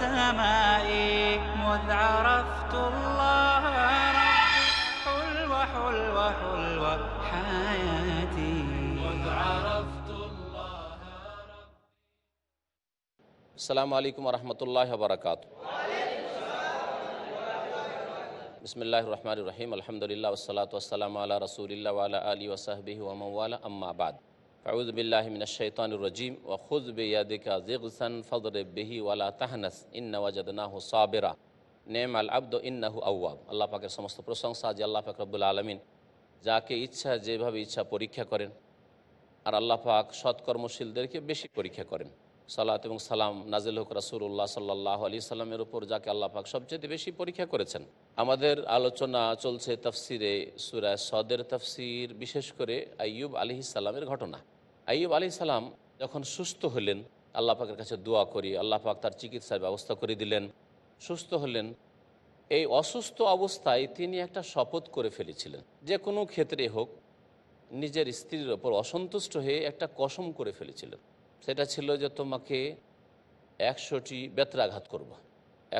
السماء مذ عرفت الله ربي حلو حلو حلو حياتي السلام عليكم ورحمة الله وبركاته. بسم الله الرحمن الرحيم. الحمد لله والصلاة والسلام على رسول الله وعلى آله وصحبه ومن والاه. أما بعد. রজিম ও খুজ বেয়াদিকা জিগসান ফদর বিহি ওয়ালা তাহনাস ইন্না ওয়াজাদনাহু সাবেরা। নেম আল আব্দ ইন্নাহু আউয়াব আল্লাহ পাকের সমস্ত প্রশংসা যে আল্লাহ পাক রব্বুল আলমিন যাকে ইচ্ছা যেভাবে ইচ্ছা পরীক্ষা করেন। আর আল্লাহ পাক সৎকর্মশীলদেরকে বেশি পরীক্ষা করেন। সালাত এবং সালাম নাজিল হক রাসুল্লাহ সাল্লাহ আলি সাল্লামের উপর, যাকে আল্লাহ পাক সবচেয়ে বেশি পরীক্ষা করেছেন। আমাদের আলোচনা চলছে তফসিরে সুরা সদের তফসির, বিশেষ করে আইয়ুব আলি সাল্লামের ঘটনা। আইয়ুব আলি সাল্লাম যখন সুস্থ হলেন, আল্লাহ পাকের কাছে দোয়া করি, আল্লাহ পাক তার চিকিৎসার ব্যবস্থা করে দিলেন। সুস্থ হলেন, এই অসুস্থ অবস্থায় তিনি একটা শপথ করে ফেলেছিলেন। যে কোনো ক্ষেত্রে হোক, নিজের স্ত্রীর ওপর অসন্তুষ্ট হয়ে একটা কসম করে ফেলেছিলেন। সেটা ছিল যে তোমাকে একশোটি বেত্রাঘাত করব।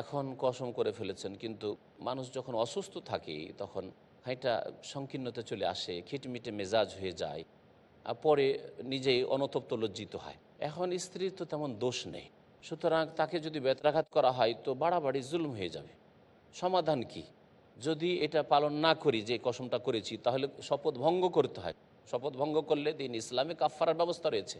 এখন কসম করে ফেলেছেন, কিন্তু মানুষ যখন অসুস্থ থাকে তখন হাইটা সংকীর্ণতা চলে আসে, খিটমিটে মেজাজ হয়ে যায়, আর পরে নিজেই অনতপ্ত লজ্জিত হয়। এখন স্ত্রীর তো তেমন দোষ নেই। সুতরাং তাকে যদি বেত্রাঘাত করা হয় তো বাড়াবাড়ি জুলম হয়ে যাবে। সমাধান কি? যদি এটা পালন না করি, যে কসমটা করেছি, তাহলে শপথ ভঙ্গ করতে হয়। শপথ ভঙ্গ করলে দিন ইসলামে কাফারার ব্যবস্থা রয়েছে।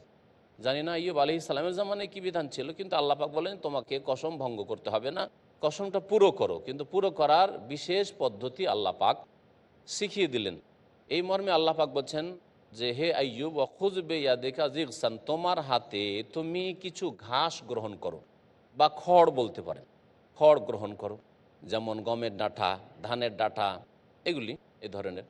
জানি না ইয়ুব আলি ইসলামের জামানে কী বিধান ছিল, কিন্তু আল্লাপাক বলেন, তোমাকে কসম ভঙ্গ করতে হবে না, কসমটা পুরো করো। কিন্তু পুরো করার বিশেষ পদ্ধতি আল্লাহ পাক শিখিয়ে দিলেন। এই মর্মে আল্লাহ পাক বলছেন যে, হে আইয়ুব খুজবে বেয়া দেখা জিগসান, তোমার হাতে তুমি কিছু ঘাস গ্রহণ করো বা খড় বলতে পারেন। খড় গ্রহণ করো, যেমন গমের ডাঁটা, ধানের ডাঁটা, এগুলি, এ ধরনের।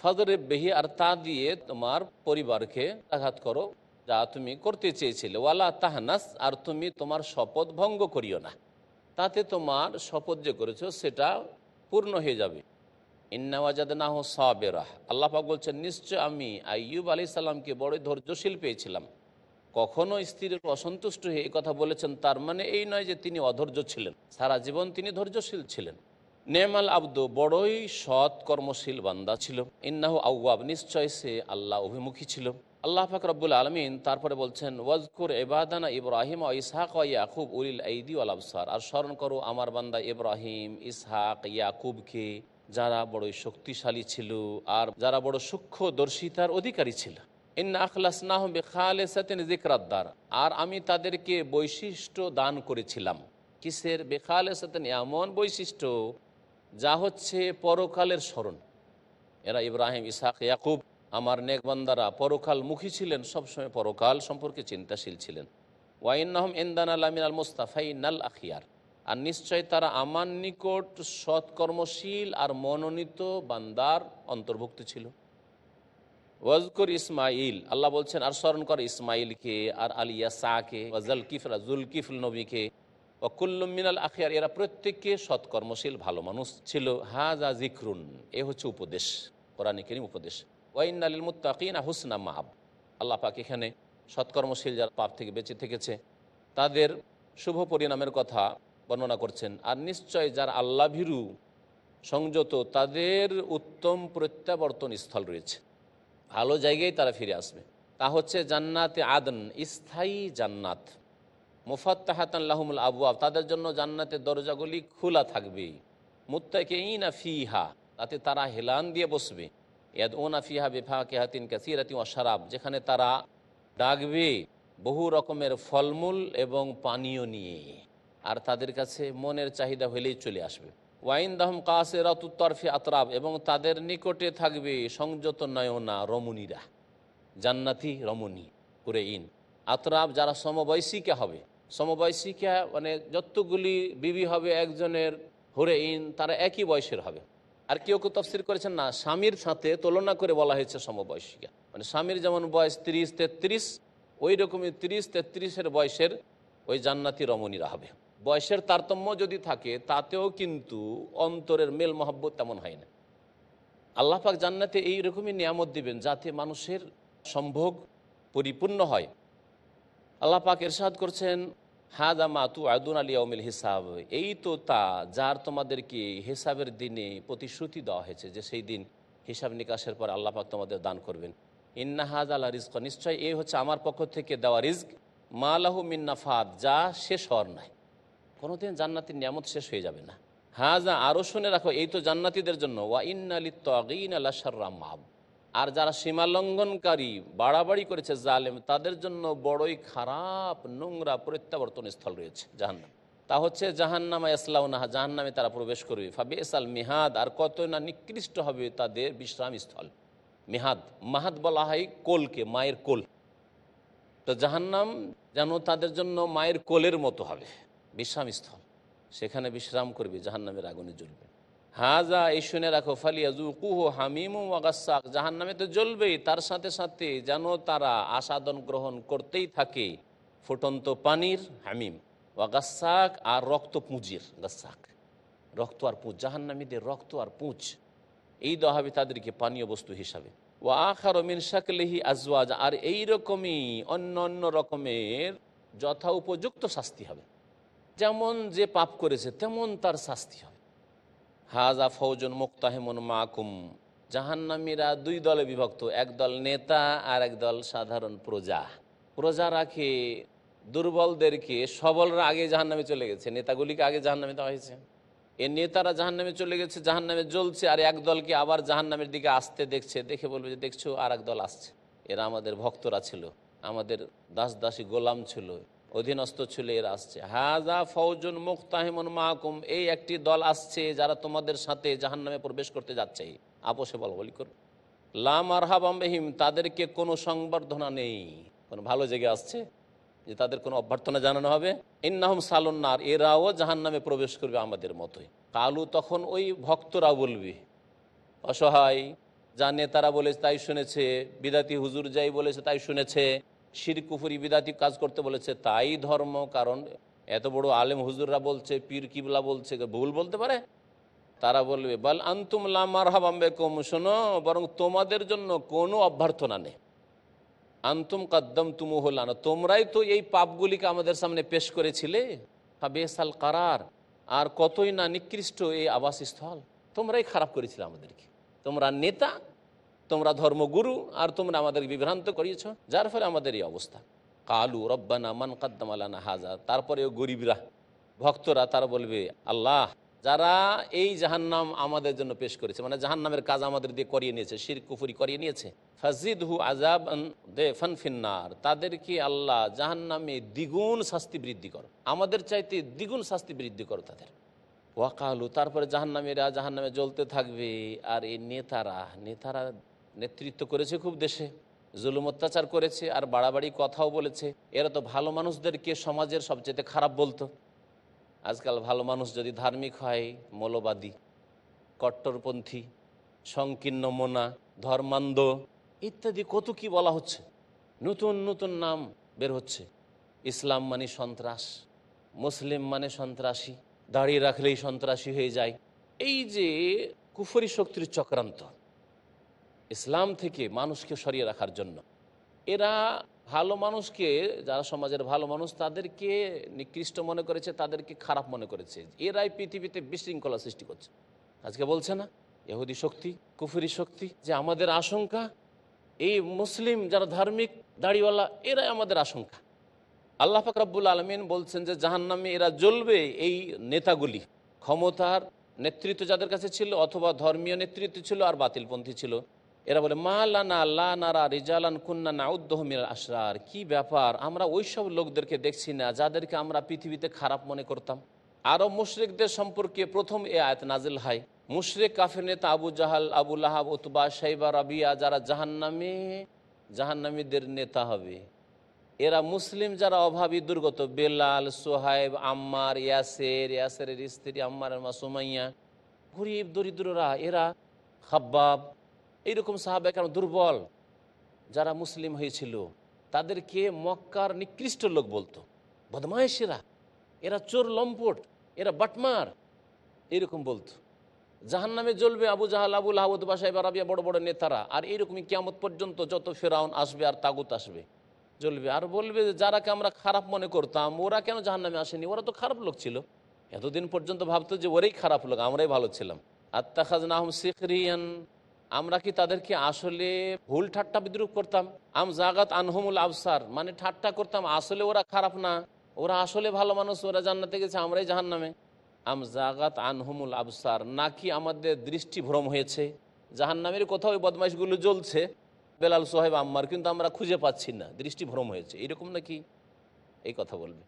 ফজরে বেহি আর তা দিয়ে তোমার পরিবারকে আঘাত করো যা তুমি করতে চেয়েছিলে। ওয়ালা তাহনাস, আর তুমি তোমার শপথ ভঙ্গ করিও না। তাতে তোমার শপথ যে করেছ, সেটা পূর্ণ হয়ে যাবে। ইন্নাওয়াজাদ না হো সাবেরাহ আল্লাহ পাক বলছেন, নিশ্চয় আমি আইয়ুব আলি সাল্লামকে বড় ধৈর্যশীল পেয়েছিলাম। কখনো স্ত্রীর অসন্তুষ্ট হয়ে এই কথা বলেছেন, তার মানে এই নয় যে তিনি অধৈর্য ছিলেন। সারা জীবন তিনি ধৈর্যশীল ছিলেন। নেমাল আব্দু বড়ই সৎ কর্মশীল বান্দা ছিল। ইন্নাহু আউয়াব। নিশ্চয় সে আল্লাহ অভিমুখী ছিল। আল্লাহ ফাক রব্বুল আলমিন তারপরে বলছেন, ওয়াজকুর এবাদানা ইব্রাহিম ও ইসহাক ও ইয়াকুব উলিল আইদি ওয়াল আবসার। আর স্মরণ করো, আমার বান্দা ইব্রাহিম, ইসহাক, ইয়াকুবকে যারা বড়ই শক্তিশালী ছিল আর যারা বড় সূক্ষ্ম দর্শিতার অধিকারী ছিল। ইন্না আখলাস না হবে খালে সাতেন আর আমি তাদেরকে বৈশিষ্ট্য দান করেছিলাম। কিসের? বেখালে সাতেন এমন বৈশিষ্ট্য যা হচ্ছে পরকালের স্মরণ। এরা ইব্রাহিম ইসাক ইয়াকুব আমার নেকবান্দারা পরকাল মুখী ছিলেন, সবসময় পরকাল সম্পর্কে চিন্তাশীল ছিলেন। ওয়াইনাহম এন্দান আলামিন আল মুস্তাফাই নাল আখিয়ার। আর নিশ্চয় তারা আমার নিকট সৎকর্মশীল আর মনোনীত বান্দার অন্তর্ভুক্ত ছিল। ওয়াজকুর ইসমাইল, আল্লাহ বলছেন, আর স্মরণ কর ইসমাইলকে, আর আলিয়া সাকে ওয়াজাল কিফলা জুলকিফুল নবীকে। ওকুল্লুম মিনাল আখিয়ার, এরা প্রত্যেককে সৎকর্মশীল, ভালো মানুষ ছিল। হাজা জিক্রুন এ হচ্ছে উপদেশ, কোরআন করিম উপদেশ। ওয়াইন আলিল মুত্তাকিনা হুসনা মাহাব আল্লাহ পাক এখানে সৎকর্মশীল যারা পাপ থেকে বেঁচে থেকেছে, তাদের শুভ পরিণামের কথা বর্ণনা করছেন। আর নিশ্চয় যার আল্লাহ ভীরু সংযত, তাদের উত্তম প্রত্যাবর্তন স্থল রয়েছে। ভালো জায়গায় তারা ফিরে আসবে। তা হচ্ছে জান্নাতে আদন, স্থায়ী জান্নাত। মুফাত্তাহাতাল্লাহমুল আবুয়াব তাদের জন্য জান্নাতের দরজাগুলি খোলা থাকবে। মুত্তাকে ইনা ফিহা, তাতে তারা হেলান দিয়ে বসবে। ইয়াদ ফিহা বেফা কেহাতিন কাসিরাতি ও শারাব, যেখানে তারা ডাকবে বহু রকমের ফলমূল এবং পানীয় নিয়ে, আর তাদের কাছে মনের চাহিদা হলেই চলে আসবে। ওয়াইন দাহম কাসে রতুত্তরফি আতরাব, এবং তাদের নিকটে থাকবে সংযত নয়না রমণীরা, জান্নাতি রমণী করে ইন আতরাব যারা সমবয়সীকে হবে, সমবয়সিকা মানে যতগুলি বিবি হবে একজনের হরে ইন তারা একই বয়সের হবে। আর কেউ কেউ তফসির করেছেন, না, স্বামীর সাথে তুলনা করে বলা হয়েছে সমবয়সিকা। মানে স্বামীর যেমন বয়স তিরিশ তেত্রিশ ওই রকমই তিরিশ তেত্রিশের বয়সের ওই জান্নাতি রমণীরা হবে। বয়সের তারতম্য যদি থাকে, তাতেও কিন্তু অন্তরের মেল মহব্বত তেমন হয় না। আল্লাহ পাক জান্নাতে এই রকমই নিয়ামত দিবেন যাতে মানুষের সম্ভোগ পরিপূর্ণ হয়। আল্লাহ পাক এরশাদ করছেন হাদা মাতু আদুন আলী আউমিল হিসাব। এই তো তা যার তোমাদেরকে হিসাবের দিনে প্রতিশ্রুতি দেওয়া হয়েছে যে সেই দিন হিসাব নিকাশের পর আল্লাহ পাক তোমাদের দান করবেন। ইন্না হাজ আল্লাহ রিজক। নিশ্চয় এই হচ্ছে আমার পক্ষ থেকে দেওয়া রিজক। মালাহু মিন্নাফাদ যা শেষ হওয়ার নাই কোনোদিন জান্নাতির নিয়ামত শেষ হয়ে যাবে না। হাজা আরও শুনে রাখো, এই তো জান্নাতিদের জন্য। ওয়া ইন্না আলী তগিন আল্লাহ মাব আর যারা সীমা লঙ্ঘনকারী, বাড়াবাড়ি করেছে জালেম, তাদের জন্য বড়ই খারাপ নোংরা প্রত্যাবর্তন স্থল রয়েছে জাহান্নাম। তা হচ্ছে জাহান্নামা ইসলাউনাহা জাহান্নামে তারা প্রবেশ করবে। ফাবে এসাল মেহাদ, আর কত না নিকৃষ্ট হবে তাদের বিশ্রাম স্থল। মিহাদ, মাহাদ বলা হয় কোলকে, মায়ের কোল। তো জাহান্নাম যেন তাদের জন্য মায়ের কোলের মতো হবে, বিশ্রাম স্থল। সেখানে বিশ্রাম করবে, জাহান্নামের আগুনে জ্বলবে। হাজা, এই শুনে রাখো ফালিয়া জুকুহ হামিম ওয়াগাসাক জাহান্নামে তো জ্বলবেই, তার সাথে সাথে যেন তারা আসাদন গ্রহণ করতেই থাকে। ফুটন্ত পানির হামিম ওয়াগাসাক আর রক্ত পুঁজির গাসাক। রক্ত আর পুঁজ, জাহান্নামীদের রক্ত আর পুঁজ। এই দেওয়া হবে তাদেরকে পানীয় বস্তু হিসাবে। ও আখার মিন শাকলেহি আজওয়াজ, আর এই রকমই অন্য অন্য রকমের যথা উপযুক্ত শাস্তি হবে। যেমন যে পাপ করেছে, তেমন তার শাস্তি হবে। হাজা ফৌজন মুক্তাহেমন মাকুম। জাহান্নামীরা দুই দলে বিভক্ত, এক দল নেতা আর এক দল সাধারণ প্রজা। প্রজা রাখে দুর্বলদেরকে সবলরা আগে জাহান্নামে চলে গেছে? নেতাগুলিকে আগে জাহান্নামে দেওয়া হয়েছে? এ নেতারা জাহান্নামে চলে গেছে, জাহান্নামে জ্বলছে, আর এক দলকে আবার জাহান্নামের দিকে আসতে দেখছে। দেখে বলবে যে, দেখছ আর এক দল আসছে। এরা আমাদের ভক্তরা ছিল, আমাদের দাস দাসী গোলাম ছিল। অধীনস্থ ছিল এরা আসছে। হাজা ফৌজুন মুক্তাহিমন মাহকুম এই একটি দল আসছে যারা তোমাদের সাথে জাহান্নামে প্রবেশ করতে যাচ্ছে। আপোষে বল, বলি কর। লাম আর হাবামহিম তাদেরকে কোনো সংবর্ধনা নেই। কোনো ভালো জায়গায় আসছে যে তাদের কোনো অভ্যর্থনা জানানো হবে। ইন্নাহম সালন্নার এরাও জাহান নামে প্রবেশ করবে আমাদের মতোই। কালু তখন ওই ভক্তরা বলবে, অসহায়, যা নেতারা বলেছে তাই শুনেছে, বিদাতি হুজুর যাই বলেছে তাই শুনেছে। শির, কুফুরি বিদাতি কাজ করতে বলেছে। তাই ধর্ম, কারণ এত বড় আলেম হুজুররা বলছে, পীর কিবলা বলছে, ভুল বলতে পারে? তারা বলবে, বল আন্তুম লামার হাবাম্বে কম শোনো, বরং তোমাদের জন্য কোনো অভ্যর্থনা নেই। আন্তুম কদ্দম তুমু হলানো তোমরাই তো এই পাপগুলিকে আমাদের সামনে পেশ করেছিলে। বেসাল কারার, আর কতই না নিকৃষ্ট এই আবাসস্থল। তোমরাই খারাপ করেছিলে আমাদেরকে। তোমরা নেতা তোমরা ধর্মগুরু আর তোমরা আমাদের বিভ্রান্ত করিয়েছ, যার ফলে আমাদের এই অবস্থা। কালু রব্বানা মান কাদ্দাম আলানা হাজা, তারপরেও গরিবরা, ভক্তরা তারা বলবে, আল্লাহ, যারা এই জাহান্নাম আমাদের জন্য পেশ করেছে মানে জাহান্নামের কাজ আমাদের দিয়ে করিয়ে নিয়েছে, শির কুফুরি করিয়ে নিয়েছে ফাজিদ হু আজাব দে ফান ফিন্নার, তাদেরকে আল্লাহ জাহান্নামে দ্বিগুণ শাস্তি বৃদ্ধি করো। আমাদের চাইতে দ্বিগুণ শাস্তি বৃদ্ধি করো তাদের। ওয়াকালু তারপরে জাহান্নামীরা জাহান্নামে জ্বলতে থাকবে, আর এই নেতারা নেতারা নেতৃত্ব করেছে খুব দেশে, জুলুম অত্যাচার করেছে আর বাড়াবাড়ি কথাও বলেছে। এরা তো ভালো মানুষদেরকে সমাজের সবচেয়ে খারাপ বলতো। আজকাল ভালো মানুষ যদি ধার্মিক হয়, মৌলবাদী, কট্টরপন্থী, সংকীর্ণ মোনা, ধর্মান্ধ ইত্যাদি কত কি বলা হচ্ছে? নতুন নতুন নাম বের হচ্ছে। ইসলাম মানে সন্ত্রাস, মুসলিম মানে সন্ত্রাসী, দাঁড়িয়ে রাখলেই সন্ত্রাসী হয়ে যায়। এই যে কুফরি শক্তির চক্রান্ত ইসলাম থেকে মানুষকে সরিয়ে রাখার জন্য। এরা ভালো মানুষকে, যারা সমাজের ভালো মানুষ, তাদেরকে নিকৃষ্ট মনে করেছে, তাদেরকে খারাপ মনে করেছে। এরাই পৃথিবীতে বিশৃঙ্খলা সৃষ্টি করছে। আজকে বলছে না এহুদি শক্তি, কুফুরি শক্তি, যে আমাদের আশঙ্কা, এই মুসলিম যারা ধার্মিক, দাড়িওয়ালা, এরাই আমাদের আশঙ্কা। আল্লাহ ফাকরাবুল আলমিন বলছেন যে, জাহান্নামে এরা জ্বলবে এই নেতাগুলি। ক্ষমতার নেতৃত্ব যাদের কাছে ছিল, অথবা ধর্মীয় নেতৃত্ব ছিল আর বাতিলপন্থী ছিল। এরা বলে, মা লানা লা নারা রিজালান কুন্না নাউদ্দহমির আশরার। কি ব্যাপার? আমরা ওই সব লোকদেরকে দেখছি না, যাদেরকে আমরা পৃথিবীতে খারাপ মনে করতাম। আরব মুশরিকদের সম্পর্কে প্রথম এ আয়াত নাজিল হয়। মুশরেক, কাফের নেতা Abu Jahl, Abu Lahab, Utba, Shaiba, Rabia যারা জাহান্নামে, জাহান্নামীদের নেতা হবে। এরা মুসলিম, যারা অভাবী, দুর্গত। বেলাল, সোহাইব, আম্মার, ইয়াসের, ইয়াসেরের স্ত্রী, আম্মার মা সুমাইয়া, গরিব, দরিদ্ররা, এরা খাব্বাব। এইরকম সাহাবে কেন দুর্বল যারা মুসলিম হয়েছিল, তাদেরকে মক্কার নিকৃষ্ট লোক বলতো, বদমায়েশেরা, এরা চোর লম্পট, এরা বাটমার এরকম বলতো। জাহান নামে জ্বলবে আবু জাহাল আবুল আহমদ বাসায় বারাবিয়া বড় বড় নেতারা, আর এইরকমই কিয়ামত পর্যন্ত যত ফেরাউন আসবে আর তাগুত আসবে, জ্বলবে। আর বলবে যে, যারাকে আমরা খারাপ মনে করতাম, ওরা কেন জাহান নামে আসেনি? ওরা তো খারাপ লোক ছিল। এতদিন পর্যন্ত ভাবতো যে, ওরাই খারাপ লোক, আমরাই ভালো ছিলাম। আত্মা আত্মাখাজ নাহম শিখরিয়ান আমরা কি তাদেরকে আসলে ভুল ঠাট্টা বিদ্রুপ করতাম? আম জাগাত আনহমুল আবসার মানে ঠাট্টা করতাম, আসলে ওরা খারাপ না। ওরা আসলে ভালো মানুষ, ওরা জান্নাতে গেছে, আমরাই জাহান নামে আম জাগাত আনহমুল আবসার, নাকি আমাদের দৃষ্টি ভ্রম হয়েছে? জাহান নামের কোথাও ওই বদমাইশগুলো জ্বলছে? বেলাল সোহেব আম্মার, কিন্তু আমরা খুঁজে পাচ্ছি না, দৃষ্টি ভ্রম হয়েছে। এরকম নাকি? এই কথা বলবে।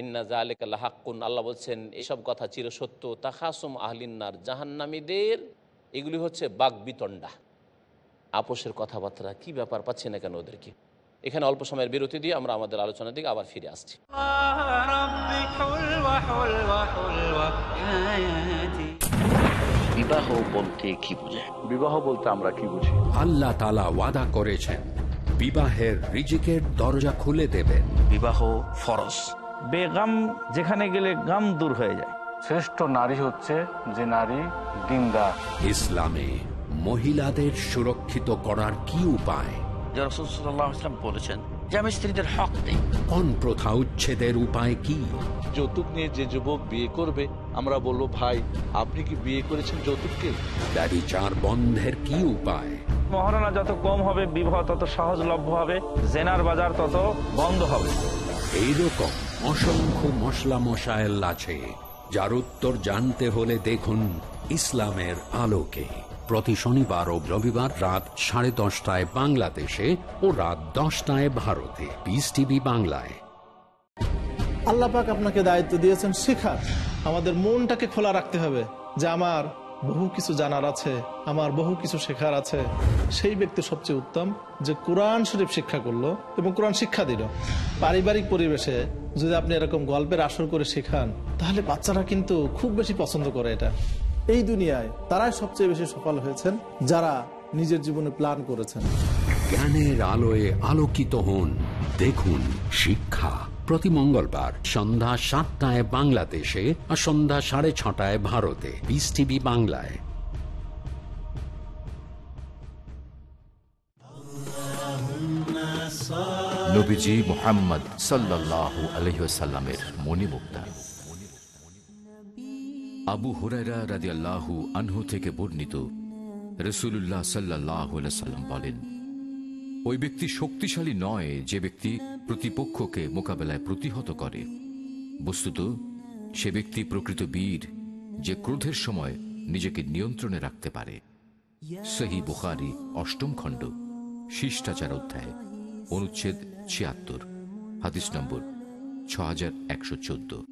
ইন্না জালেকাল্লা হাক্কুন আল্লাহ বলছেন, এসব কথা চিরসত্য। তাহাসুম আহলিন্নার জাহান্নামীদের এগুলি হচ্ছে বাঘ বিতণ্ডা আপোষের কথাবার্তা কি ব্যাপার পাচ্ছি না কেন ওদেরকে? এখানে অল্প সময়ের বিরতি দিয়ে আমরা আমাদের আলোচনার দিকে আবার ফিরে আসছি। বিবাহ বলতে কি বুঝে? বিবাহ বলতে আমরা কি বুঝি? আল্লাহ তালা ওয়াদা করেছেন বিবাহের রিজিকের দরজা খুলে দেবেন। বিবাহ ফরস বেগাম যেখানে গেলে গাম দূর হয়ে যায়। শ্রেষ্ঠ নারী হচ্ছে যে নারী দিনদার। ইসলামে মহিলাদের সুরক্ষিত করার কি উপায়? বলেছেন যে আমি স্ত্রীদের হক দেই। পণ প্রথা উচ্ছেদের উপায় কি? যৌতুক নিয়ে যে যুবক বিয়ে করবে আমরা বলব ভাই আপনি কি বিয়ে করেছেন যৌতুককে? ব্যবিচার বন্ধের কি উপায়? মহারণা যত কম হবে বিবাহ তত সহজলভ্য হবে জেনার বাজার তত বন্ধ হবে। এইরকম অসংখ্য মশলা মশায়েল আছে। যার উত্তর জানতে হলে দেখুন ইসলামের আলোকে। প্রতি শনিবার ও রবিবার রাত সাড়ে দশটায় বাংলাদেশে ও রাত দশটায় ভারতে। পিস টিভি বাংলায়। আল্লাপাক আপনাকে দায়িত্ব দিয়েছেন শেখার। আমাদের মনটাকে খোলা রাখতে হবে যে আমার বহু কিছু জানার আছে, আমার বহু কিছু শেখার আছে। সেই ব্যক্তি সবচেয়ে উত্তম যে কোরআন শরীফ শিক্ষা করল এবং কোরআন শিক্ষা দিল। পারিবারিক পরিবেশে যদি আপনি এরকম গল্পের আসর করে শেখান, তাহলে বাচ্চারা কিন্তু খুব বেশি পছন্দ করে এটা। এই দুনিয়ায় তারাই সবচেয়ে বেশি সফল হয়েছেন যারা নিজের জীবনে প্ল্যান করেছেন। জ্ঞানের আলোয় আলোকিত হন। দেখুন শিক্ষা। প্রতি মঙ্গলবার সন্ধ্যা সাতটায় বাংলাদেশে আর সন্ধ্যা সাড়ে ছটায় ভারতে। পিস টিভি বাংলায়। মোহাম্মদ আবু হুরাইরা রাজি আল্লাহু আনহু থেকে বর্ণিত রসুল্লাহ সাল্লাহ সাল্লাম বলেন ওই ব্যক্তি শক্তিশালী নয়, যে ব্যক্তি প্রতিপক্ষকে মোকাবেলায় প্রতিহত করে। বস্তুত, সে ব্যক্তি প্রকৃত বীর, যে ক্রোধের সময় নিজেকে নিয়ন্ত্রণে রাখতে পারে। সহি বুখারি, অষ্টম খণ্ড, শিষ্টাচার অধ্যায়, অনুচ্ছেদ ছিয়াত্তর, হাদিস নম্বর ছ হাজার একশো চোদ্দ।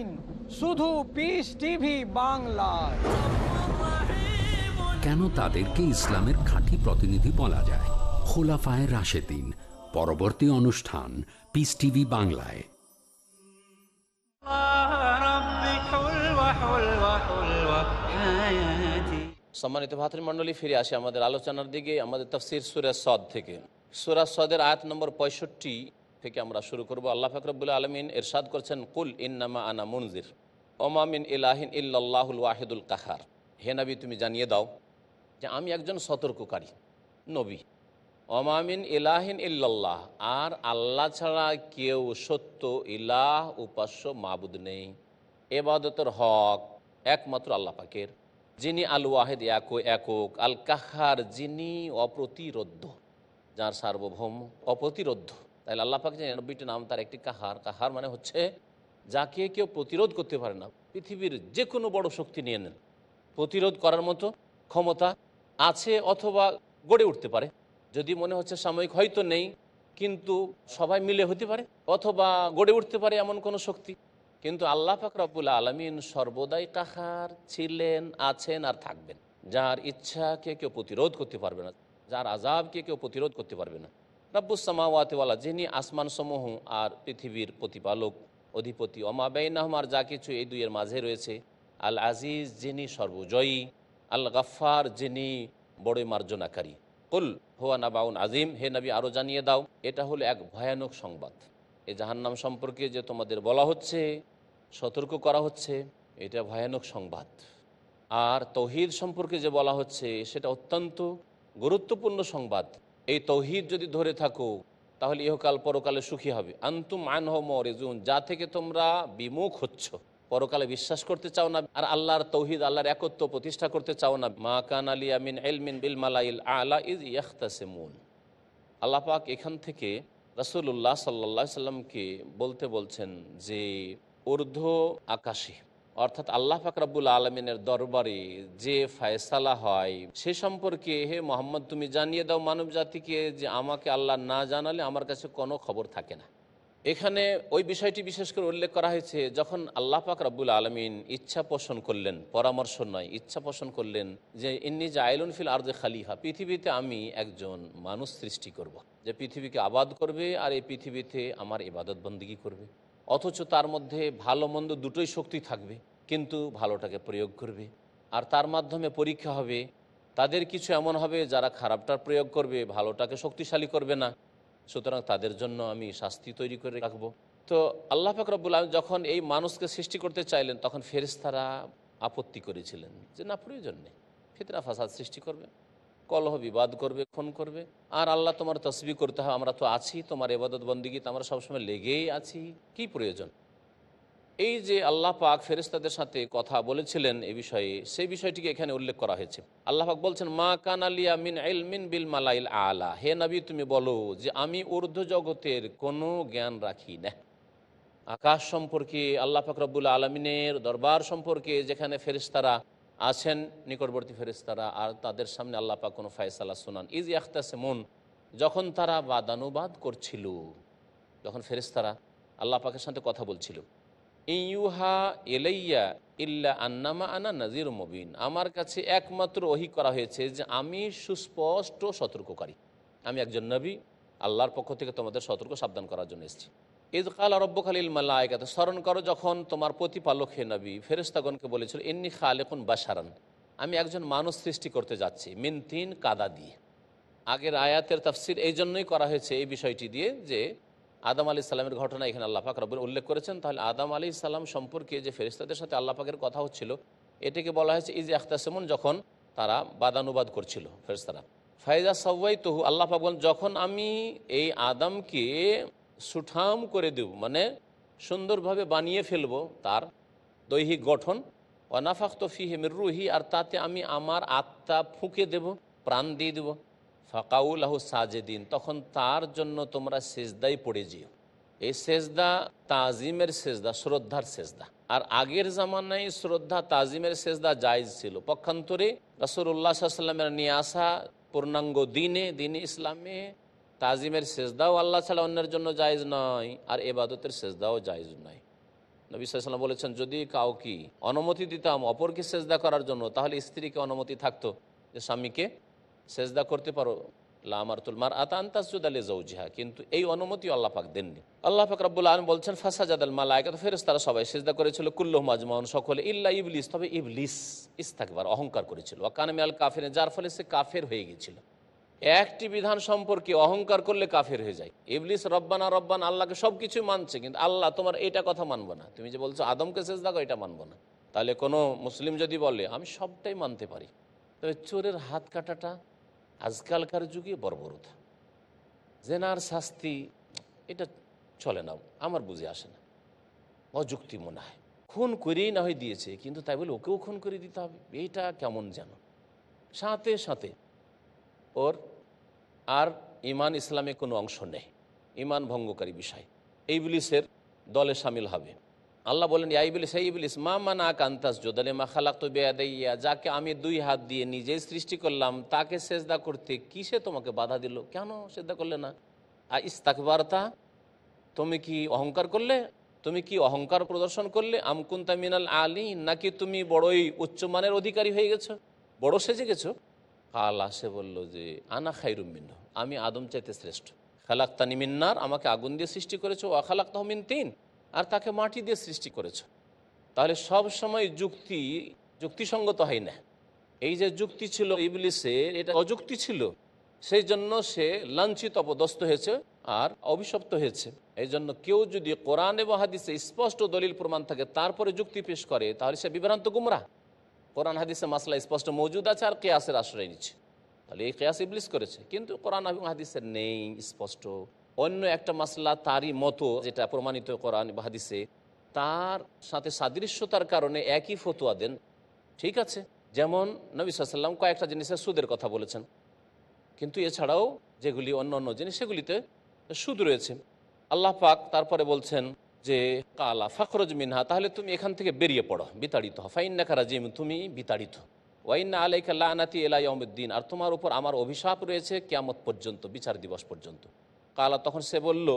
শুধু পিস টিভি বাংলায়। কেন তাদেরকে ইসলামের খাঁটি প্রতিনিধি বলা যায়? খোলাফায় রাশেদিন পরবর্তী অনুষ্ঠান পিস টিভি বাংলায়। সম্মানিত ভাতৃমণ্ডলী ফিরে আসে আমাদের আলোচনার দিকে আমাদের তফসির সুরা সদ থেকে। সুরা সদের আয়াত নম্বর পঁয়ষট্টি থেকে আমরা শুরু করব। আল্লাহ ফাকরবুল্লা আলমিন এরশাদ করছেন, কুল ইন্নামা আনা মুনজির। ওমামিন ইলাহিন ইল্লাহুল ওয়াহিদুল কাহার। হে নবী, তুমি জানিয়ে দাও যে আমি একজন সতর্ককারী, নবী। অমামিন ইলাহিন ইল্লাল্লাহ, আর আল্লাহ ছাড়া কেউ সত্য, ইলাহ, উপাস্য, মাবুদ নেই। এবাদতের হক একমাত্র আল্লাহ পাকের। যিনি আল ওয়াহেদ একক একক আল কাহার যিনি অপ্রতিরোধ্য, যার সার্বভৌম অপ্রতিরোধ্য। তাহলে আল্লাহ পাক যে নাম তার একটি কাহার। কাহার মানে হচ্ছে যাকে কেউ প্রতিরোধ করতে পারে না। পৃথিবীর যে কোনো বড় শক্তি নিয়ে নেন। প্রতিরোধ করার মতো ক্ষমতা আছে অথবা গড়ে উঠতে পারে। যদি মনে হচ্ছে সাময়িক হয়তো নেই, কিন্তু সবাই মিলে হতে পারে অথবা গড়ে উঠতে পারে এমন কোনো শক্তি। কিন্তু আল্লাহ পাক রব্বুল আলমিন সর্বদাই কাহার ছিলেন, আছেন আর থাকবেন। যার ইচ্ছাকে কেউ প্রতিরোধ করতে পারবে না, যার আজাবকে কেউ প্রতিরোধ করতে পারবে না। রব্বুসামাওয়াতেওয়ালা যিনি আসমান সমূহ আর পৃথিবীর প্রতিপালক, অধিপতি। অমাবাইনাহমার যা কিছু এই দুইয়ের মাঝে রয়েছে। আল আজিজ, যিনি সর্বজয়ী। আল গাফার যিনি বড়ই মার্জনাকারী। কুল হোয়া নাবাউন আজিম, হে নবী আরও জানিয়ে দাও, এটা হলো এক ভয়ানক সংবাদ। এই জাহান্নাম সম্পর্কে যে তোমাদের বলা হচ্ছে, সতর্ক করা হচ্ছে, এটা ভয়ানক সংবাদ। আর তৌহিদ সম্পর্কে যে বলা হচ্ছে, সেটা অত্যন্ত গুরুত্বপূর্ণ সংবাদ। এই তৌহিদ যদি ধরে থাকো, তাহলে ইহকাল পরকালে সুখী হবে। আন্তুম আনহ মরেজুন যা থেকে তোমরা বিমুখ হচ্ছ। পরকালে বিশ্বাস করতে চাও না, আর আল্লাহর তৌহিদ, আল্লাহর একত্ব প্রতিষ্ঠা করতে চাও না। মা কান আলী আমিন এলমিন বিল মালাইল আলা ইজ ইয়াখতাসেমুন আল্লাহ পাক এখান থেকে রাসুল্লাহ সাল্লা সাল্লামকে বলতে বলছেন যে, ঊর্ধ্ব আকাশে অর্থাৎ আল্লাহ পাক রাব্বুল আলমিনের দরবারে যে ফায়সালা হয়, সে সম্পর্কে, হে মোহাম্মদ, তুমি জানিয়ে দাও মানব জাতিকে যে আমাকে আল্লাহ না জানালে আমার কাছে কোনো খবর থাকে না এখানে ওই বিষয়টি বিশেষ করে উল্লেখ করা হয়েছে, যখন আল্লাহ পাক রাব্বুল আলমিন ইচ্ছা পোষণ করলেন, পরামর্শ নয়, ইচ্ছা পোষণ করলেন যে, ইন্নি জাইলুন ফিল আর্দে খালিহা, পৃথিবীতে আমি একজন মানুষ সৃষ্টি করব। যে পৃথিবীকে আবাদ করবে আর এই পৃথিবীতে আমার ইবাদত বন্দিগি করবে অথচ তার মধ্যে ভালো মন্দ দুটোই শক্তি থাকবে, কিন্তু ভালোটাকে প্রয়োগ করবে। আর তার মাধ্যমে পরীক্ষা হবে, তাদের কিছু এমন হবে যারা খারাপটার প্রয়োগ করবে, ভালোটাকে শক্তিশালী করবে না। সুতরাং তাদের জন্য আমি শাস্তি তৈরি করে রাখব। তো আল্লাহ ফাকরাবুল আলম যখন এই মানুষকে সৃষ্টি করতে চাইলেন, তখন ফেরিস্তারা আপত্তি করেছিলেন যে, না, প্রয়োজন নেই। ফিতরা ফাসাদ সৃষ্টি করবে। কলহ বিবাদ করবে, খুন করবে। আর আল্লাহ তোমার তসবি করতে হবে আমরা তো আছি, তোমার এবাদত বন্দিগিতে আমরা সবসময় লেগেই আছি। কি প্রয়োজন? এই যে আল্লাহ পাক ফেরিস্তাদের সাথে কথা বলেছিলেন এ বিষয়ে, সেই বিষয়টিকে এখানে উল্লেখ করা হয়েছে। আল্লাহ পাক বলছেন, মা কান আলিয়া মিন আইল মিন বিল মালাইল আলা। হে নবী, তুমি বলো যে আমি ঊর্ধ্ব জগতের কোনো জ্ঞান রাখি না। আকাশ সম্পর্কে, আল্লাহ পাক রব্বুল আলমিনের দরবার সম্পর্কে যেখানে ফেরিস্তারা আছেন নিকটবর্তী ফেরিস্তারা আর তাদের সামনে আল্লাহ পাক কোনো ফায়সালা শোনান। ইজ ইয়াখতাসে মন যখন তারা বাদানুবাদ করছিল, যখন ফেরিস্তারা আল্লাহ পাকের সাথে কথা বলছিল ইউহা এলাইয়া ইল্লা আন্নামা আনা নাজির মবিন আমার কাছে একমাত্র ওহি করা হয়েছে যে আমি সুস্পষ্ট সতর্ককারী। আমি একজন নবী, আল্লাহর পক্ষ থেকে তোমাদের সতর্ক সাবধান করার জন্য এসেছি। ঈদ কাল রব্ব খালিল মাল্লায়কাতে স্মরণ করো যখন তোমার প্রতিপালক হে নবী ফেরেস্তাগণকে বলেছিল এমনি খালেকুন বাসারান আমি একজন মানুষ সৃষ্টি করতে যাচ্ছি, মিন তিন কাদা দিয়ে। আগের আয়াতের তাফসির এই জন্যই করা হয়েছে এই বিষয়টি দিয়ে যে আদম আলি সাল্লামের ঘটনা এখানে আল্লাহ রব্বুল উল্লেখ করেছেন। তাহলে আদাম আলি সাল্লাম সম্পর্কে যে ফেরিস্তাদের সাথে আল্লাহ পাকের কথা হচ্ছিল, এটাকে বলা হয়েছে, ইজ আখতাসমন যখন তারা বাদানুবাদ করছিল ফেরিস্তারা ফাইজা সবাই তহু আল্লাহ পাক যখন আমি এই আদমকে সুঠাম করে দেব মানে সুন্দরভাবে বানিয়ে ফেলব তার দৈহিক গঠন। অনাফাক তো ফিহেমের রুহি, আর তাতে আমি আমার আত্মা ফুঁকে দেব, প্রাণ দিয়ে দেবো। ফাকাউল আহ সাজেদিন, তখন তার জন্য তোমরা সেজদাই পড়ে যেও। এই সেজদা তাজিমের সেজদা, শ্রদ্ধার সেজদা। আর আগের জামানায় শ্রদ্ধা তাজিমের সেজদা জায়জ ছিল। পক্ষান্তরে রসুল্লাহ সাল্লামের নিয়ে আসা পূর্ণাঙ্গ দিনে দিনে ইসলামে তাজিমের সেজদাও আল্লাহ ছাড়া অন্যের জন্য জায়জ নয়, আর এবাদতের সেজদাও জায়জ নয়। নবী সাল্লাম বলেছেন, যদি কাউকে অনুমতি দিতাম অপরকে সেজদা করার জন্য, তাহলে স্ত্রীকে অনুমতি থাকতো যে, স্বামীকে সেজদা করতে পারো লামারতুল মার আলী জৌজিহা কিন্তু এই অনুমতি আল্লাহ পাক দেননি। আল্লাহ পাক রব্বুল আলম বলছেন ফাসাজাদ আল মালায়কা তো ফেরেস তারা সবাই সেজদা করেছিল, কুল্লুহ মাজমাউন, সকলে ইল্লা ইবলিস। তবে ইবলিস, ইস্তাকবার, অহংকার করেছিল। ওয়াকানামি আল কাফের যার ফলে সে কাফের হয়ে গিয়েছিল। একটি বিধান সম্পর্কে অহংকার করলে কাফের হয়ে যায়। ইবলিস রব্বানা রব্বান আল্লাহকে সব কিছু মানছে, কিন্তু আল্লাহ তোমার এটা কথা মানবো না। তুমি যে বলছো আদমকে শেষ দেখো এটা মানবো না। তাহলে কোনো মুসলিম যদি বলে, আমি সবটাই মানতে পারি। তবে চোরের হাত কাটাটা আজকালকার যুগে বর্বরতা। জেনার শাস্তি, এটা চলে না, আমার বুঝে আসে না। অযুক্তি মনে হয়। খুন করেই না হয় দিয়েছে, কিন্তু তাই বলে ওকেও খুন করে দিতে হবে। এইটা কেমন যেন। সাথে সাথে ওর আর ইমান ইসলামে কোনো অংশ নেই। ইমান ভঙ্গকারী বিষয়। এই ইবলিসের দলে সামিল হবে। আল্লাহ বলেন, ইয়া ইবলিস মা মানা কান্তাস জোদালে মা খালাক তো বেয়াদাইয়া, যাকে আমি দুই হাত দিয়ে নিজেই সৃষ্টি করলাম, তাকে সেজদা করতে কিসে তোমাকে বাধা দিল? কেন সেজদা করলে না? আর ইস্তাকবারতা, তুমি কি অহংকার করলে? তুমি কি অহংকার প্রদর্শন করলে? আমকুন্তা মিনাল আলী নাকি তুমি বড়ই উচ্চমানের অধিকারী হয়ে গেছো? বড় সেজে গেছো? কালা সে বলল যে, আনা খাইরুমিন আমি আদম চাইতে শ্রেষ্ঠ। খালাক্তানি মিন্নার, আমাকে আগুন দিয়ে সৃষ্টি করেছ অখালাক তহমিন তিন, আর তাকে মাটি দিয়ে সৃষ্টি করেছ। তাহলে সব সময় যুক্তি, যুক্তিসঙ্গত হয় না। এই যে যুক্তি ছিল ইবলিসের এটা অযুক্তি ছিল। সেই জন্য সে লাঞ্ছিত, অপদস্থ হয়েছে আর অভিশপ্ত হয়েছে। এই জন্য কেউ যদি কোরআন এবং হাদিসে স্পষ্ট দলিল প্রমাণ থাকে, তারপরে যুক্তি পেশ করে, তাহলে সে বিভ্রান্ত গুমরা কোরআন হাদিসে মাসলা স্পষ্ট মজুদ আছে আর কেয়াসের আশ্রয় নিচ্ছে। তাহলে এই কেয়াস ইবলিস করেছে। কিন্তু কোরআন এবং হাদিসের নেই, স্পষ্ট। অন্য একটা মাসলা তারই মতো যেটা প্রমাণিত কোরআন হাদিসে, তার সাথে সাদৃশ্যতার কারণে একই ফতুয়া দেন। ঠিক আছে? যেমন নবী সাল্লাম কয়েকটা জিনিসের সুদের কথা বলেছেন। কিন্তু এছাড়াও যেগুলি অন্য অন্য জিনিস, সেগুলিতে সুদ রয়েছে। আল্লাহ পাক তারপরে বলছেন যে, কালা ফাখরজ মিনহা তাহলে তুমি এখান থেকে বেরিয়ে পড়ো। বিতাড়িত ফাইন্নাকা রাজিম, তুমি বিতাড়িত ওয়াইন্না আলাইকা লানাতি এলাইমুদ্দিন আর তোমার উপর আমার অভিশাপ রয়েছে কেয়ামত পর্যন্ত, বিচার দিবস পর্যন্ত। কালা তখন সে বলল,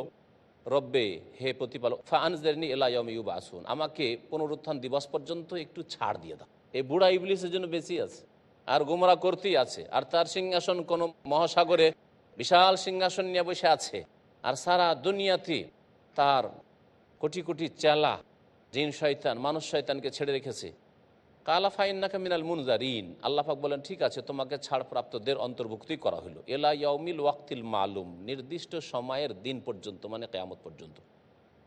রব্বে, হে প্রতিপালক ফানজেরনি এলাইম ইউবা আসুন আমাকে পুনরুত্থান দিবস পর্যন্ত একটু ছাড় দিয়ে দাও। এই বুড়া ইবলিসের জন্য বেশি আছে। আর গুমরা করতেই আছে। আর তার সিংহাসন কোনো মহাসাগরে বিশাল সিংহাসন নিয়ে বসে আছে। আর সারা দুনিয়াতে তার কোটি কোটি চেলা জিন শয়তান, মানুষ শয়তানকে ছেড়ে রেখেছে। কালা ফাইন্নাকা মিনাল মুনজারিন। আল্লাহাক বলেন, ঠিক আছে, তোমাকে ছাড়প্রাপ্তদের অন্তর্ভুক্তি করা হলো। এলা ইয়াউমিল ওয়াক্তিল মালুম। নির্দিষ্ট সময়ের দিন পর্যন্ত মানে কেয়ামত পর্যন্ত।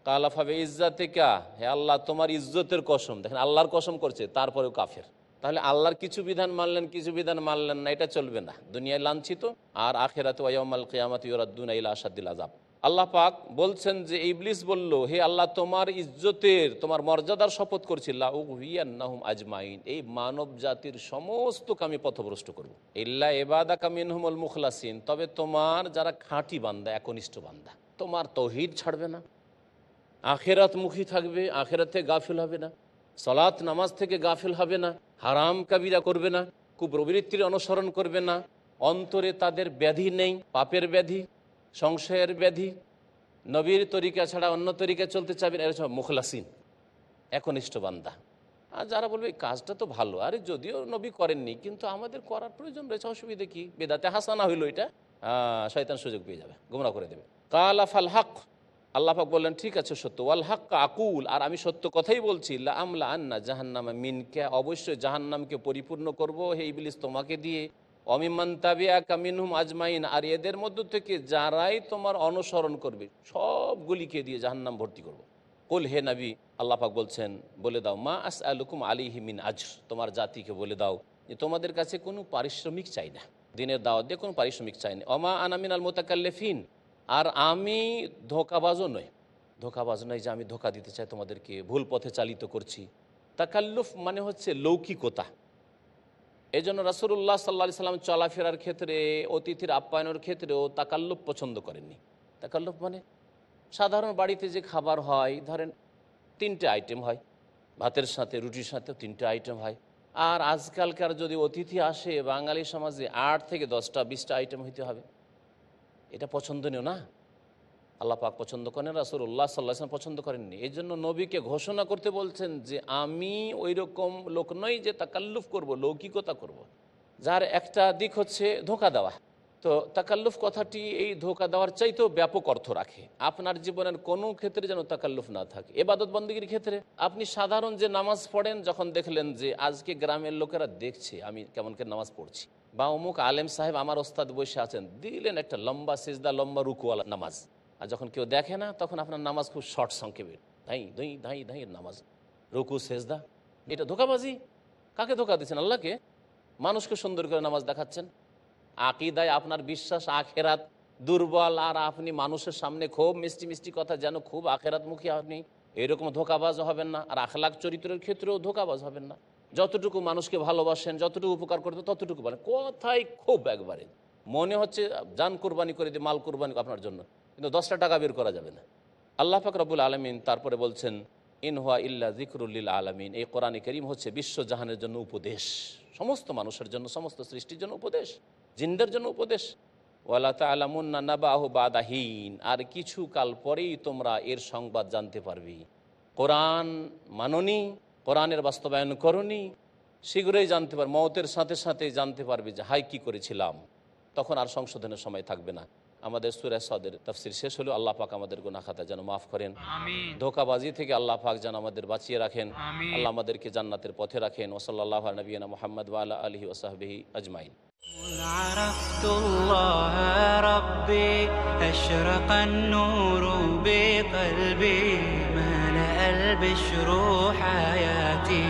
কালা ফাবে ইজ্জাতিকা। হে আল্লাহ, তোমার ইজ্জতের কসম। দেখেন, আল্লাহর কসম করছে, তারপরেও কাফের। তাহলে আল্লাহর কিছু বিধান মানলেন, কিছু বিধান মানলেন না, এটা চলবে না। দুনিয়ায় লাঞ্ছিত, আর আখেরাতে ওয়াইমাল কেয়ামত ইউরাদ্দুন ইলা আসাদ্দিল আজাব আল্লাহ পাক বলছেন যে ইবলিস বলল, হে আল্লাহ, তোমার ইজ্জতের, তোমার মর্যাদার শপথ করছি। করছিলাম আজমাইন। এই মানব জাতির সমস্ত কামি পথভ্রষ্ট করব। ইল্লা এবাদা কামিনহমল মুখলাসিন। তবে তোমার যারা খাঁটি বান্দা, একনিষ্ঠ বান্দা, তোমার তহিদ ছাড়বে না। আখেরাত মুখী থাকবে, আখেরাতে গাফিল হবে না। সলাৎ নামাজ থেকে গাফিল হবে না। হারাম কাবিরা করবে না। কুপ্রবৃত্তির অনুসরণ করবে না। অন্তরে তাদের ব্যাধি নেই, পাপের ব্যাধি। সংশয়ের ব্যাধি, নবীর তরিকা ছাড়া অন্য তরিকা চলতে চাবেন এর সব মুখলাসিন, একনিষ্ঠ বান্দা। আর যারা বলবে কাজটা তো ভালো। আরে যদিও নবী করেননি, কিন্তু আমাদের করার প্রয়োজন রয়েছে। অসুবিধে কি? বেদাতে হাসানা হইল এটা। শয়তান সুযোগ পেয়ে যাবে গুমরা করে দেবে। কালা ফাল হক আল্লাহাক বললেন, ঠিক আছে, সত্য। ওয়াল হক আকুল, আর আমি সত্য কথাই বলছি আমলা আন্না জাহান্নামা মিনকে, অবশ্যই জাহান্নামকে পরিপূর্ণ করব হে ইবলিস তোমাকে দিয়ে। অমিমান তাবিয়া কামিনহুম আজমাইন, আর এদের মধ্য থেকে যারাই তোমার অনুসরণ করবে, সবগুলিকে দিয়ে জাহান্নাম ভর্তি করব। কুল হে নবী আল্লাপাক বলছেন, বলে দাও, মা আস আলুকুম আলী হিমিন আজ তোমার জাতিকে বলে দাও যে তোমাদের কাছে কোনো পারিশ্রমিক চাই না, দিনের দাওয়াত দিয়ে কোনো পারিশ্রমিক চাই না। অমা আনামিন আল মোতাকাল্লেফিন, আর আমি ধোকাবাজও নই। ধোকাবাজ নয় যে আমি ধোকা দিতে চাই তোমাদেরকে, ভুল পথে চালিত করছি। তাকাল্লুফ মানে হচ্ছে লৌকিকতা। এই জন্য রাসুল্লাহ সাল্লা সাল্লাম চলাফেরার ক্ষেত্রে, অতিথির আপ্যায়নের ক্ষেত্রেও তাকাল্লুপ পছন্দ করেননি। তাকাল্লুপ মানে সাধারণ বাড়িতে যে খাবার হয়, ধরেন তিনটে আইটেম হয়, ভাতের সাথে, রুটির সাথে তিনটে আইটেম হয়। আর আজকালকার যদি অতিথি আসে, বাঙালি সমাজে আট থেকে দশটা, বিশটা আইটেম হইতে হবে। এটা পছন্দনীয় না? আল্লাহ পাক পছন্দ করেন রাসুল্লাহ সাল্লাহ পছন্দ করেননি। এই জন্য নবীকে ঘোষণা করতে বলছেন যে, আমি ওই রকম লোক নই যে তাকাল্লুফ করব, লৌকিকতা করব। যার একটা দিক হচ্ছে ধোকা দেওয়া। তো তাকাল্লুফ কথাটি এই ধোকা দেওয়ার চাইতেও ব্যাপক অর্থ রাখে। আপনার জীবনের কোনো ক্ষেত্রে যেন তাকাল্লুফ না থাকে। এবাদত বন্দীগীর ক্ষেত্রে আপনি সাধারণ যে নামাজ পড়েন, যখন দেখলেন যে, আজকে গ্রামের লোকেরা দেখছে, আমি কেমন করে নামাজ পড়ছি। বা অমুক আলেম সাহেব আমার ওস্তাদ বসে আছেন, দিলেন একটা লম্বা সেজদা, লম্বা রুকুয়ালা নামাজ। আর যখন কেউ দেখে না, তখন আপনার নামাজ খুব শর্ট সংক্ষেপে। ধাই দই ধাই ধাই নামাজ। রুকু, সেজদা। এটা ধোকাবাজি? কাকে ধোকা দিচ্ছেন? আল্লাহকে? মানুষকে সুন্দর করে নামাজ দেখাচ্ছেন। আকিদায় আপনার বিশ্বাস আখেরাত দুর্বল, আর আপনি মানুষের সামনে খুব মিষ্টি মিষ্টি কথা যেন খুব আখেরাতমুখী আপনি। এরকম ধোকাবাজ হবেন না। আর আখলাক চরিত্রের ক্ষেত্রেও ধোকাবাজ হবেন না। যতটুকু মানুষকে ভালোবাসেন, যতটুকু উপকার করতে ততটুকু বলেন। কথাই খুব একবারে। মনে হচ্ছে যান কোরবানি করে দিয়ে মাল কোরবানি আপনার জন্য। কিন্তু দশটা টাকা বের করা যাবে না। আল্লাহ ফাকরাবুল আলমিন তারপরে বলছেন ইনহুয়া ইল্লা জিকরুল্লিল আলমিন। এই কোরআনে করিম হচ্ছে বিশ্বজাহানের জন্য উপদেশ। সমস্ত মানুষের জন্য, সমস্ত সৃষ্টির জন্য উপদেশ। জিন্দের জন্য উপদেশ। ওয়ালা তালামুন্না নাবাহ বাদাহীন আর কিছু কাল পরেই তোমরা এর সংবাদ জানতে পারবি। কোরআন মাননি, কোরআনের বাস্তবায়ন করনি, শীঘ্রই জানতে পার, মতের সাথে সাথে জানতে পারবি যে হাই কি করেছিলাম? তখন আর সংশোধনের সময় থাকবে না। আমাদের সুরে সদের তফসির শেষ হলো আল্লাহ পাক আমাদের গুনা খাতা যেন মাফ করেন ধোকাবাজি থেকে আল্লাহ পাক যেন আমাদের বাঁচিয়ে রাখেন আল্লাহ আমাদেরকে জান্নাতের পথে রাখেন ওসল্লাহ নবীনা মোহাম্মদ ওয়ালা আলহি ওসাহবিহি আজমাইন عرفت الله ربي أشرق النور بقلبي ملأ البشر حياتي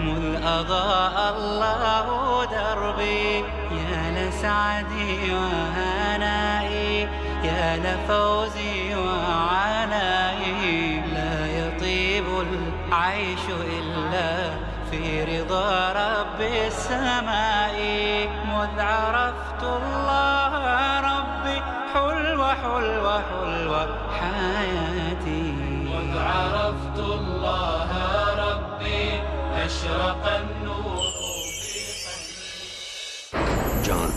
مذ أضاء الله دربي يا لسعدي وهنائي يا لفوزي وعنائي لا يطيب العيش إلا في رضا رب السماء. مذ عرفت الله ربي حلوة حلوة حلوة حياتي. مذ عرفت الله ربي أشرق النور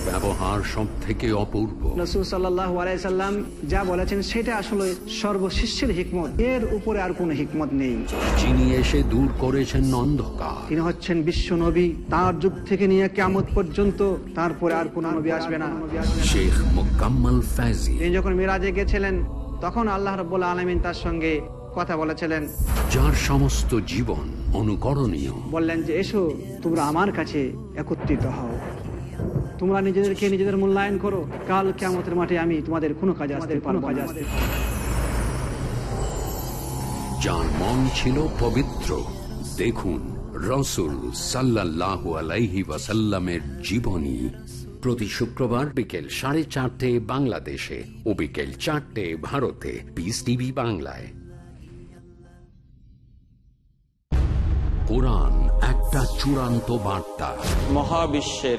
ব্যবহার সব থেকে অপূর্ব। রসুল সাল্লাহ আলাইসাল্লাম যা বলেছেন সেটা আসলে সর্বশিষ্যের হিকমত। এর উপরে আর কোনো হিকমত নেই। যিনি এসে দূর করেছেন অন্ধকার। তিনি হচ্ছেন বিশ্ব নবী। তার যুগ থেকে নিয়ে কেমত পর্যন্ত তারপরে আর কোন নবী আসবে না। শেখ মোকাম্মল ফ্যাজি। তিনি যখন মিরাজে গেছিলেন তখন আল্লাহ রব্বুল আলমিন তার সঙ্গে কথা বলেছিলেন। যার সমস্ত জীবন অনুকরণীয়। বললেন যে এসো তোমরা আমার কাছে একত্রিত হও। তোমরা নিজেদেরকে নিজেদের মূল্যায়ন করো। কাল কেমতের মাঠে আমি তোমাদের কোনো কাজে আসতে কোনো কাজে আসতে যার মন ছিল পবিত্র দেখুন রসুল সাল্লাহ আলাইহি ওয়াসাল্লামের জীবনী প্রতি শুক্রবার বিকেল সাড়ে চারটে বাংলাদেশে ও বিকেল চারটে ভারতে। পিস টিভি বাংলায়। কোরআন একটা চূড়ান্ত বার্তা। মহাবিশ্বের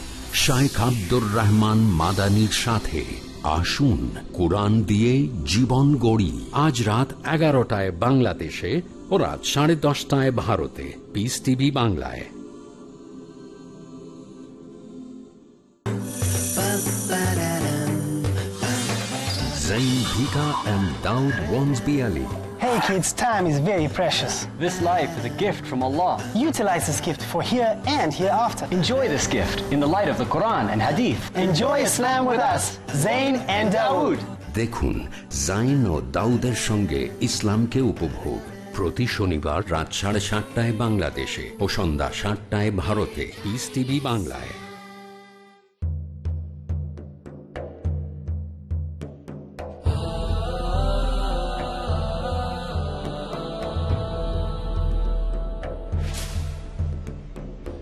শাইখ আব্দুর রহমান মাদানির সাথে আসুন কোরআন দিয়ে জীবন গড়ি। আজ রাত এগারোটায় বাংলাদেশে ও রাত সাড়ে দশটায় ভারতে। পিস টিভি বাংলায়। Zain Vika and Daud Wansby Kids, time is very precious. This life is a gift from Allah. Utilize this gift for here and hereafter. Enjoy this gift in the light of the Quran and Hadith. Enjoy Islam with us, Zain and Dawood. দেখুন জাইন ও দাউদের সঙ্গে ইসলামকে উপভোগ প্রতি শনিবার রাত সাড়ে সাতটায় বাংলাদেশে ও সন্ধ্যা সাতটায় ভারতে টিভি বাংলায়